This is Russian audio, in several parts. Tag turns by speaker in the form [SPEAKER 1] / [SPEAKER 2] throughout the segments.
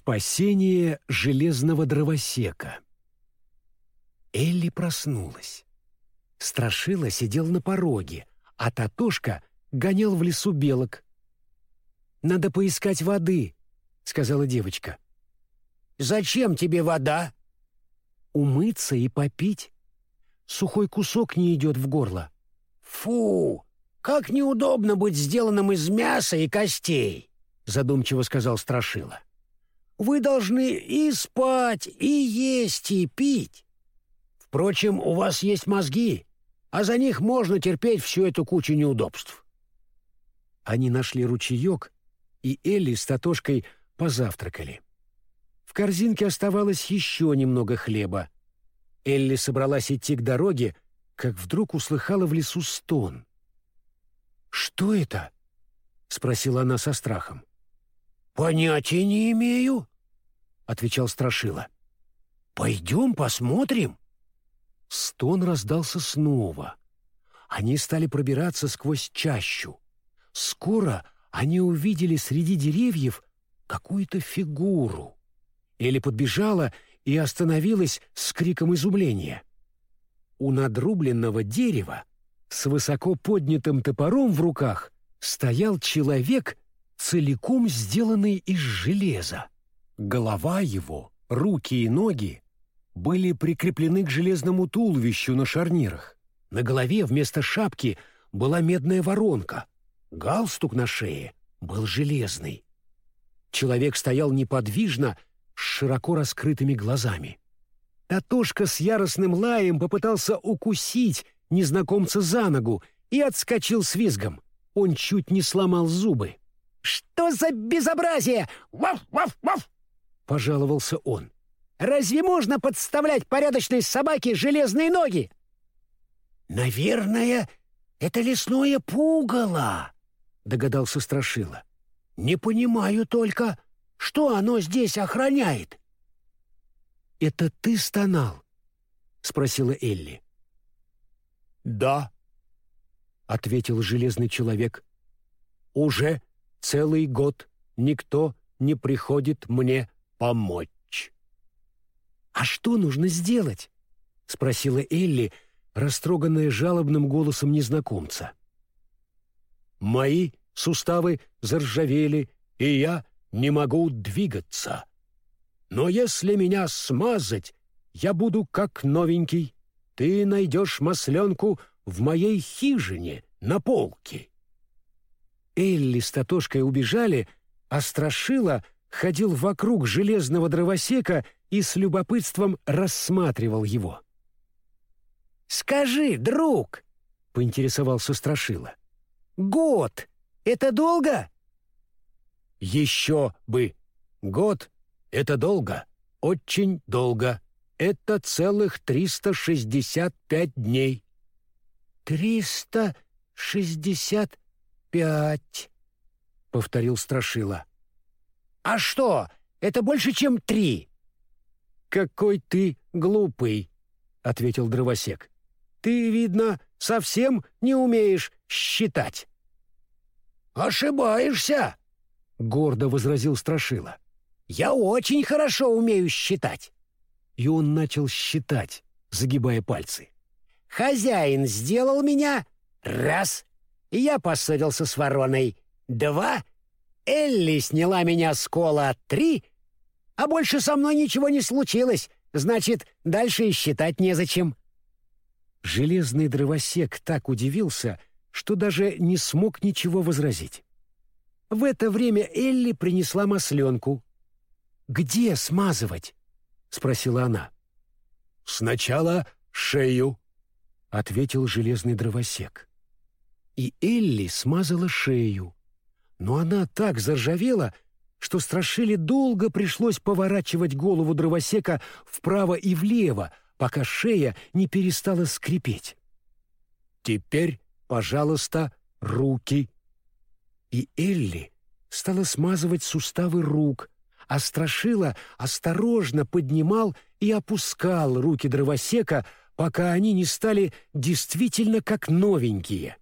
[SPEAKER 1] Спасение железного дровосека. Элли проснулась. Страшила сидел на пороге, а Татошка гонял в лесу белок. «Надо поискать воды», — сказала девочка.
[SPEAKER 2] «Зачем тебе вода?»
[SPEAKER 1] «Умыться и попить. Сухой кусок не идет в горло».
[SPEAKER 2] «Фу! Как неудобно быть сделанным из мяса и костей!» — задумчиво сказал Страшила. Вы должны и спать, и есть, и пить. Впрочем, у вас есть мозги, а за них можно терпеть всю эту кучу неудобств».
[SPEAKER 1] Они нашли ручеек, и Элли с Татошкой позавтракали. В корзинке оставалось еще немного хлеба. Элли собралась идти к дороге, как вдруг услыхала в лесу стон. «Что это?» — спросила она со страхом.
[SPEAKER 2] «Понятия не имею», отвечал Страшила. «Пойдем посмотрим».
[SPEAKER 1] Стон раздался снова. Они стали пробираться сквозь чащу. Скоро они увидели среди деревьев какую-то фигуру. Элли подбежала и остановилась с криком изумления. У надрубленного дерева с высоко поднятым топором в руках стоял человек, целиком сделанный из железа. Голова его, руки и ноги были прикреплены к железному туловищу на шарнирах. На голове вместо шапки была медная воронка. Галстук на шее был железный. Человек стоял неподвижно, с широко раскрытыми глазами. Татошка с яростным лаем попытался укусить незнакомца за ногу и отскочил с визгом. Он чуть не сломал зубы.
[SPEAKER 2] «Что за безобразие? Ваф-ваф-ваф!» Пожаловался он. «Разве можно подставлять порядочной собаке железные ноги?» «Наверное, это лесное пугало», — догадался Страшила. «Не понимаю только, что оно здесь охраняет».
[SPEAKER 1] «Это ты стонал?» — спросила Элли.
[SPEAKER 2] «Да», — ответил железный человек. «Уже целый год никто не приходит мне помочь.
[SPEAKER 1] «А что нужно сделать?» — спросила Элли, растроганная жалобным голосом незнакомца.
[SPEAKER 2] «Мои суставы заржавели, и я не могу двигаться. Но если меня смазать, я буду как новенький. Ты найдешь масленку в моей хижине на полке».
[SPEAKER 1] Элли с Татошкой убежали, а Страшила — ходил вокруг железного дровосека и с любопытством рассматривал его.
[SPEAKER 2] «Скажи, друг!» — поинтересовался Страшила. «Год — это долго?»
[SPEAKER 1] «Еще бы! Год — это долго, очень долго. Это целых триста шестьдесят пять дней».
[SPEAKER 2] «Триста шестьдесят пять», — повторил Страшила. «А что, это больше, чем три?»
[SPEAKER 1] «Какой ты глупый», — ответил дровосек. «Ты, видно, совсем не умеешь считать».
[SPEAKER 2] «Ошибаешься», — гордо возразил Страшила. «Я очень хорошо умею считать».
[SPEAKER 1] И он начал считать, загибая пальцы.
[SPEAKER 2] «Хозяин сделал меня раз, и я поссорился с вороной два, Элли сняла меня с кола три, а больше со мной ничего не случилось, значит, дальше и считать незачем».
[SPEAKER 1] Железный дровосек так удивился, что даже не смог ничего возразить. В это время Элли принесла масленку. «Где смазывать?» — спросила она.
[SPEAKER 2] «Сначала шею», —
[SPEAKER 1] ответил железный дровосек. И Элли смазала шею но она так заржавела, что Страшили долго пришлось поворачивать голову дровосека вправо и влево, пока шея не перестала скрипеть. «Теперь, пожалуйста, руки». И Элли стала смазывать суставы рук, а Страшила осторожно поднимал и опускал руки дровосека, пока они не стали действительно как новенькие.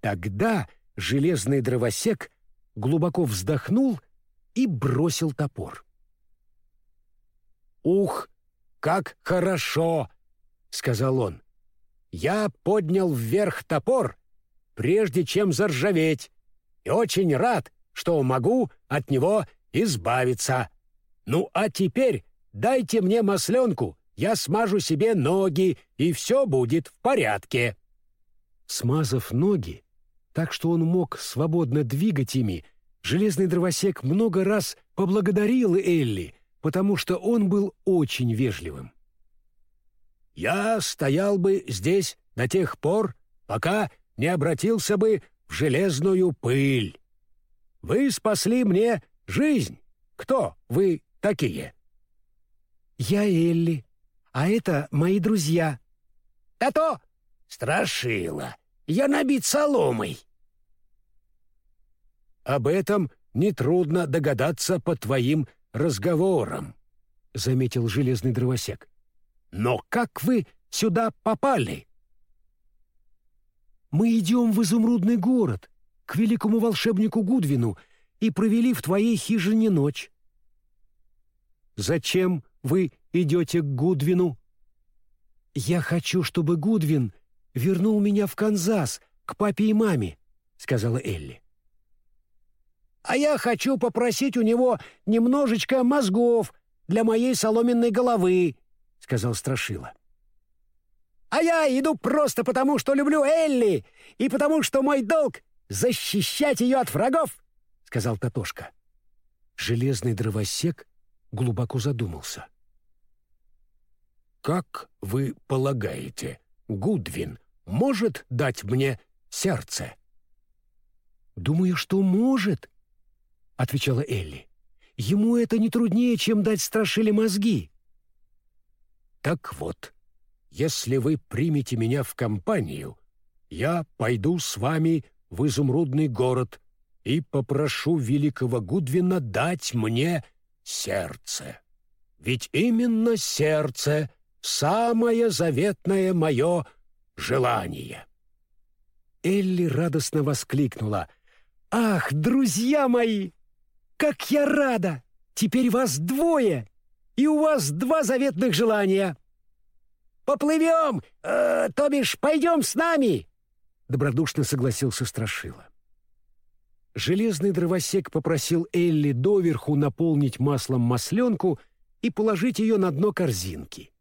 [SPEAKER 1] Тогда железный дровосек глубоко вздохнул и бросил топор.
[SPEAKER 2] «Ух, как хорошо!» — сказал он. «Я поднял вверх топор, прежде чем заржаветь, и очень рад, что могу от него избавиться. Ну а теперь дайте мне масленку, я смажу себе ноги, и все будет в порядке».
[SPEAKER 1] Смазав ноги, так что он мог свободно двигать ими, железный дровосек много раз поблагодарил Элли, потому что он был очень вежливым.
[SPEAKER 2] «Я стоял бы здесь до тех пор, пока не обратился бы в железную пыль. Вы спасли мне жизнь. Кто вы такие?»
[SPEAKER 1] «Я Элли, а это мои друзья».
[SPEAKER 2] «Да-то! Страшила! Я набит соломой!» «Об этом нетрудно догадаться по твоим разговорам», — заметил железный дровосек. «Но как вы сюда попали?»
[SPEAKER 1] «Мы идем в изумрудный город, к великому волшебнику Гудвину, и провели в твоей хижине ночь». «Зачем вы идете к Гудвину?» «Я хочу, чтобы Гудвин вернул меня в Канзас, к папе и маме», — сказала Элли.
[SPEAKER 2] «А я хочу попросить у него немножечко мозгов для моей соломенной головы», — сказал Страшила. «А я иду просто потому, что люблю Элли, и потому, что мой долг — защищать ее от врагов», — сказал Татошка.
[SPEAKER 1] Железный дровосек глубоко задумался.
[SPEAKER 2] «Как вы полагаете, Гудвин может дать мне сердце?»
[SPEAKER 1] «Думаю, что может», — отвечала Элли. «Ему это не труднее, чем дать страшили мозги».
[SPEAKER 2] «Так вот, если вы примете меня в компанию, я пойду с вами в изумрудный город и попрошу великого Гудвина дать мне сердце. Ведь именно сердце — самое заветное мое желание».
[SPEAKER 1] Элли радостно воскликнула. «Ах, друзья мои! Как я рада! Теперь вас двое, и у вас два заветных желания!»
[SPEAKER 2] «Поплывем, э, то бишь пойдем с нами!» Добродушно согласился Страшила.
[SPEAKER 1] Железный дровосек попросил Элли доверху наполнить маслом масленку и положить ее на дно корзинки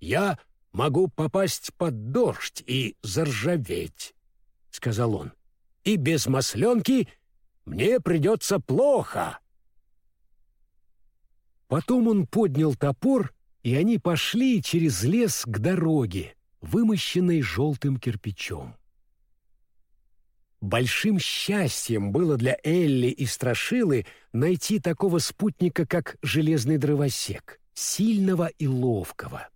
[SPEAKER 2] я могу попасть под дождь и заржаветь», — сказал он. «И без масленки мне придется плохо».
[SPEAKER 1] Потом он поднял топор, и они пошли через лес к дороге, вымощенной желтым кирпичом. Большим счастьем было для Элли и Страшилы найти такого спутника, как железный дровосек, сильного и ловкого.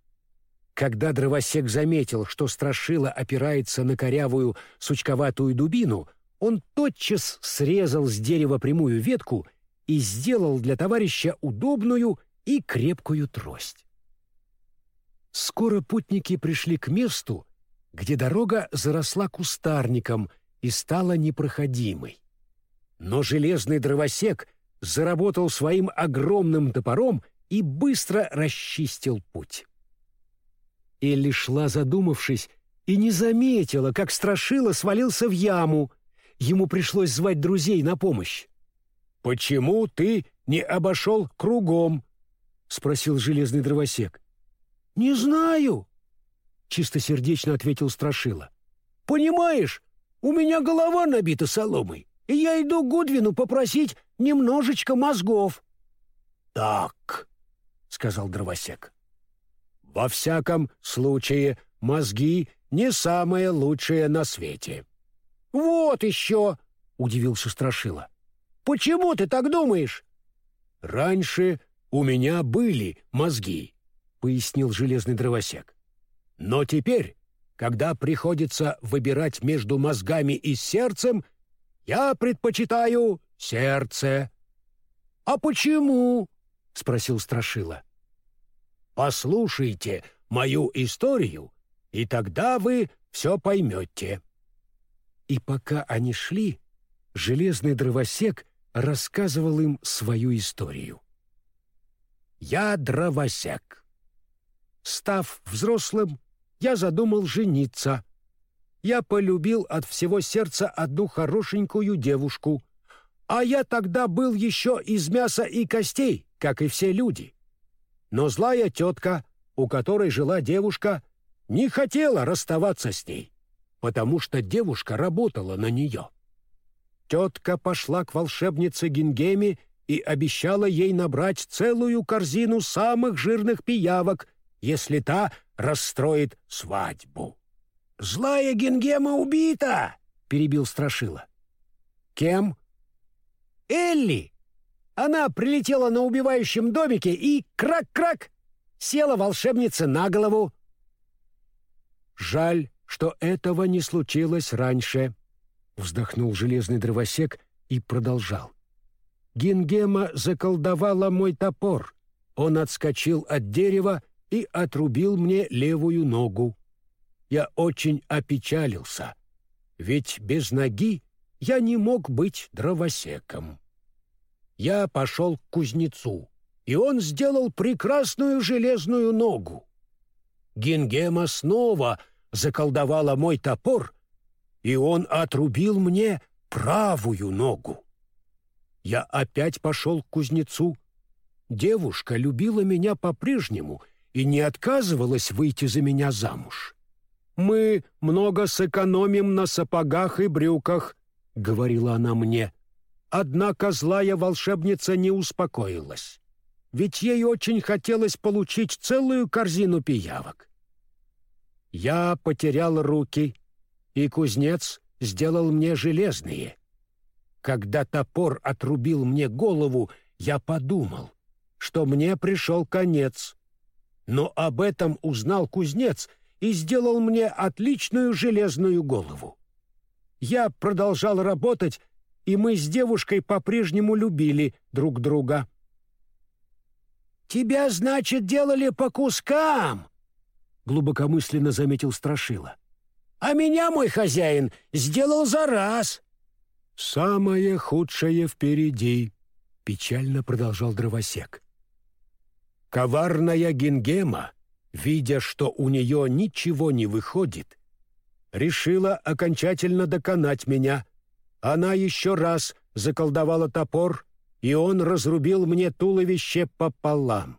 [SPEAKER 1] Когда дровосек заметил, что страшила опирается на корявую сучковатую дубину, он тотчас срезал с дерева прямую ветку и сделал для товарища удобную и крепкую трость. Скоро путники пришли к месту, где дорога заросла кустарником и стала непроходимой. Но железный дровосек заработал своим огромным топором и быстро расчистил путь. Элли шла задумавшись и не заметила, как Страшила свалился в яму. Ему пришлось звать друзей на помощь.
[SPEAKER 2] «Почему ты не обошел кругом?» — спросил железный дровосек.
[SPEAKER 1] «Не знаю», — чистосердечно ответил Страшила.
[SPEAKER 2] «Понимаешь, у меня голова набита соломой, и я иду к Гудвину попросить немножечко мозгов».
[SPEAKER 1] «Так», — сказал дровосек.
[SPEAKER 2] Во всяком случае, мозги не самое лучшее на свете.
[SPEAKER 1] Вот еще, удивился Страшила. Почему ты так думаешь?
[SPEAKER 2] Раньше у меня были мозги, пояснил железный дровосек. Но теперь, когда приходится выбирать между мозгами и сердцем, я предпочитаю сердце.
[SPEAKER 1] А почему? спросил Страшила.
[SPEAKER 2] Послушайте мою историю, и тогда вы все поймете».
[SPEAKER 1] И пока они шли, железный дровосек рассказывал им свою историю. «Я дровосек. Став взрослым, я задумал жениться. Я полюбил от всего сердца одну хорошенькую девушку, а я тогда был еще из мяса и костей, как и все люди. Но злая тетка, у которой жила девушка, не хотела расставаться с ней, потому что девушка работала на нее. Тетка пошла к волшебнице Гингеме и обещала ей набрать целую корзину самых жирных пиявок, если та расстроит свадьбу. «Злая Гингема убита!» — перебил Страшила. «Кем?» «Элли! Она прилетела на убивающем домике и крак-крак села волшебница на голову». «Жаль, что этого не случилось раньше», — вздохнул железный дровосек и продолжал. Гингема заколдовала мой топор. Он отскочил от дерева и отрубил мне левую ногу. Я очень опечалился, ведь без ноги я не мог быть дровосеком. Я пошел к кузнецу, и он сделал прекрасную железную ногу. Гингема снова заколдовала мой топор, и он отрубил мне правую ногу. Я опять пошел к кузнецу. Девушка любила меня по-прежнему и не отказывалась выйти за меня замуж. «Мы много сэкономим на сапогах и брюках», — говорила она мне. Однако злая волшебница не успокоилась, ведь ей очень хотелось получить целую корзину пиявок. Я потерял руки, и кузнец сделал мне железные. Когда топор отрубил мне голову, я подумал, что мне пришел конец. Но об этом узнал кузнец и сделал мне отличную железную голову. Я продолжал работать, и мы с девушкой по-прежнему любили друг друга.
[SPEAKER 2] «Тебя, значит, делали по кускам?» — глубокомысленно заметил Страшила. «А меня мой хозяин сделал за раз».
[SPEAKER 1] «Самое худшее впереди», — печально продолжал дровосек. Коварная Гингема, видя, что у нее ничего не выходит, решила окончательно доконать меня. Она еще раз заколдовала топор, и он разрубил мне туловище пополам.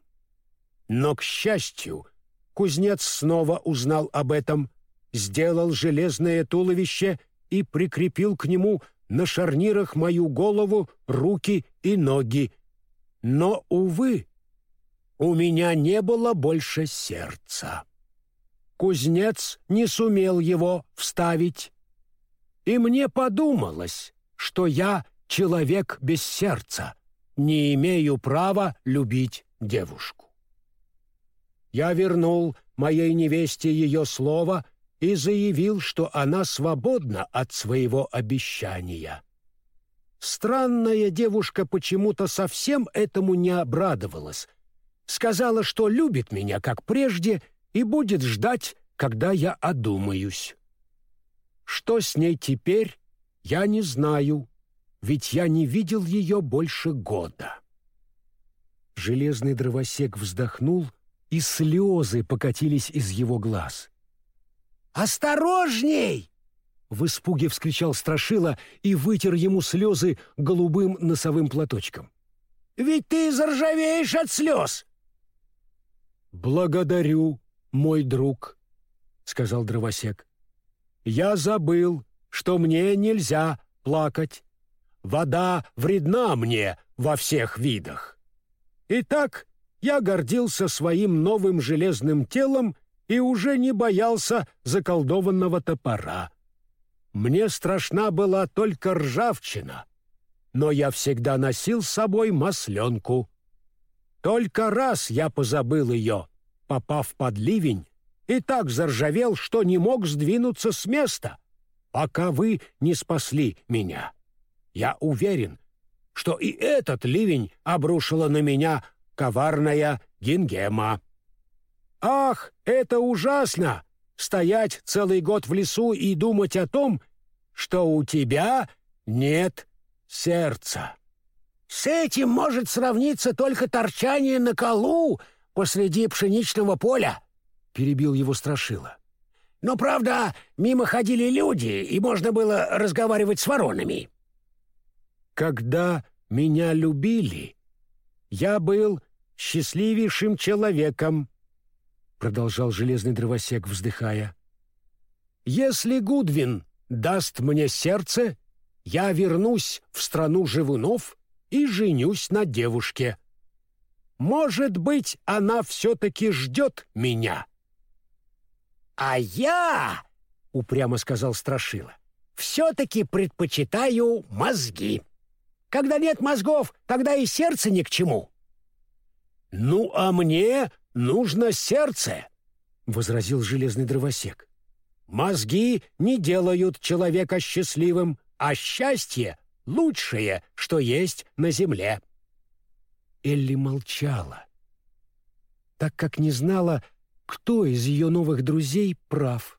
[SPEAKER 1] Но, к счастью, кузнец снова узнал об этом, сделал железное туловище и прикрепил к нему на шарнирах мою голову, руки и ноги. Но, увы, у меня не было больше сердца. Кузнец не сумел его вставить. И мне подумалось, что я человек без сердца, не имею права любить девушку. Я вернул моей невесте ее слово и заявил, что она свободна от своего обещания. Странная девушка почему-то совсем этому не обрадовалась. Сказала, что любит меня, как прежде, и будет ждать, когда я одумаюсь. Что с ней теперь, я не знаю, ведь я не видел ее больше года. Железный дровосек вздохнул, и слезы покатились из его глаз.
[SPEAKER 2] «Осторожней!»
[SPEAKER 1] В испуге вскричал Страшила и вытер ему слезы голубым носовым платочком.
[SPEAKER 2] «Ведь ты заржавеешь от слез!»
[SPEAKER 1] «Благодарю, мой друг», — сказал дровосек. «Я забыл, что мне нельзя плакать. Вода вредна мне во всех видах. Итак, я гордился своим новым железным телом и уже не боялся заколдованного топора. Мне страшна была только ржавчина, но я всегда носил с собой масленку. Только раз я позабыл ее, попав под ливень, и так заржавел, что не мог сдвинуться с места, пока вы не спасли меня. Я уверен, что и этот ливень обрушила на меня коварная Гингема. Ах, это ужасно! Стоять целый год в лесу и думать о том, что у тебя нет сердца.
[SPEAKER 2] С этим может сравниться только торчание на колу посреди пшеничного поля, — перебил его Страшила. Но, правда, мимо ходили люди, и можно было разговаривать с воронами.
[SPEAKER 1] Когда меня любили, я был счастливейшим человеком, — продолжал железный дровосек, вздыхая. Если Гудвин даст мне сердце, я вернусь в страну живунов и женюсь на девушке. Может быть, она все-таки ждет меня.
[SPEAKER 2] «А я, — упрямо сказал Страшила, — все-таки предпочитаю мозги. Когда нет мозгов, тогда и сердце ни к чему».
[SPEAKER 1] «Ну, а мне нужно сердце», — возразил железный дровосек. «Мозги не делают человека счастливым, а счастье — лучшее, что есть на земле». Элли молчала, так как не знала, кто из ее новых друзей прав.